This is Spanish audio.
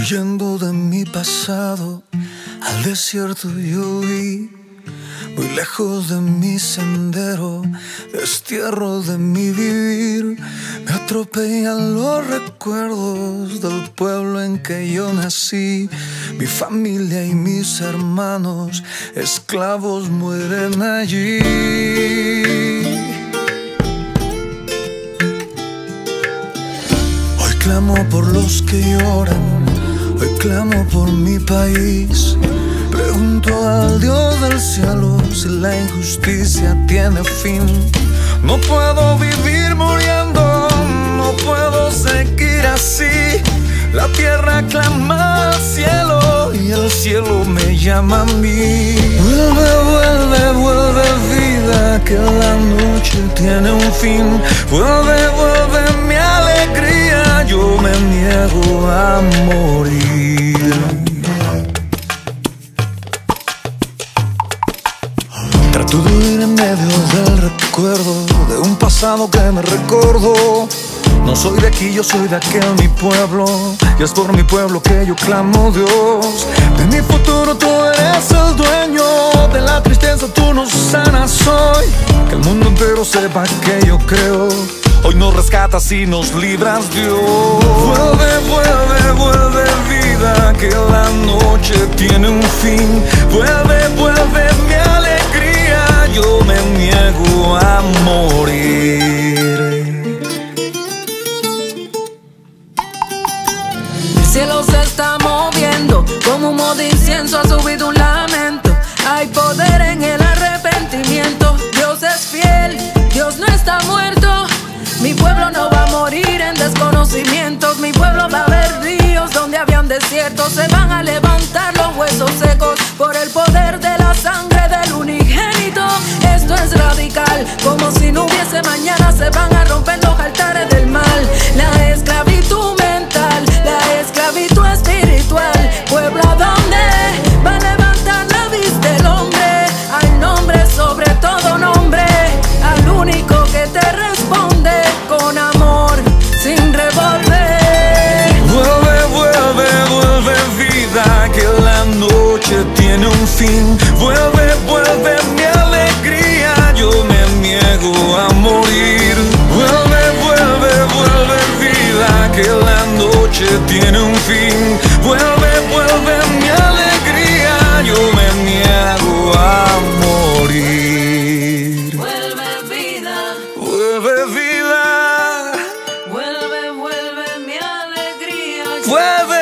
Huyendo de mi pasado, al desierto yo vi. Muy lejos de mi sendero, destierro de mi vivir. Me atropellan los recuerdos del pueblo en que yo nací. Mi familia y mis hermanos, esclavos, mueren allí. Hoy clamo por los que lloran, clamo por mi país. Pregunto al Dios del cielo si la injusticia tiene fin. No puedo vivir muriendo, no puedo seguir así. La tierra clama al cielo y el cielo me llama a mí. Vuelve, vuelve, vuelve vida, que la noche tiene un fin. Vuelve, vuelve mi alegría, yo me niego a morir. De huir en medio del recuerdo de un pasado que me recordó. No soy de aquí, yo soy de aquel mi pueblo. Y es por mi pueblo que yo clamo Dios. De mi futuro tú eres el dueño. De la tristeza tú nos sanas hoy. Que el mundo entero sepa que yo creo. Hoy nos rescatas y nos libras Dios. Vuelve, vuelve, vuelve vida. Que la noche tiene un fin. Vuelve, vuelve mi. Yo me niego a morir. El cielo se está moviendo, como humo de incienso ha subido un lamento. Hay poder en el arrepentimiento. Dios es fiel, Dios no está muerto. Mi pueblo no va a morir en desconocimientos. Mi pueblo va a haber ríos donde habían desiertos. Se van a levantar como si no hubiese mañana. Se van a romper los altares del mal. La esclavitud mental, la esclavitud espiritual. Pueblo, ¿a dónde va a levantar la vista el hombre? Al nombre sobre todo nombre, al único que te responde con amor, sin revolver. Vuelve, vuelve, vuelve vida, que la noche tiene un fin. Vuelve, vuelve a morir. Vuelve, vuelve, vuelve vida, que la noche tiene un fin. Vuelve, vuelve mi alegría, yo me niego a morir. Vuelve vida, vuelve vida. Vuelve, vuelve mi alegría. Vuelve.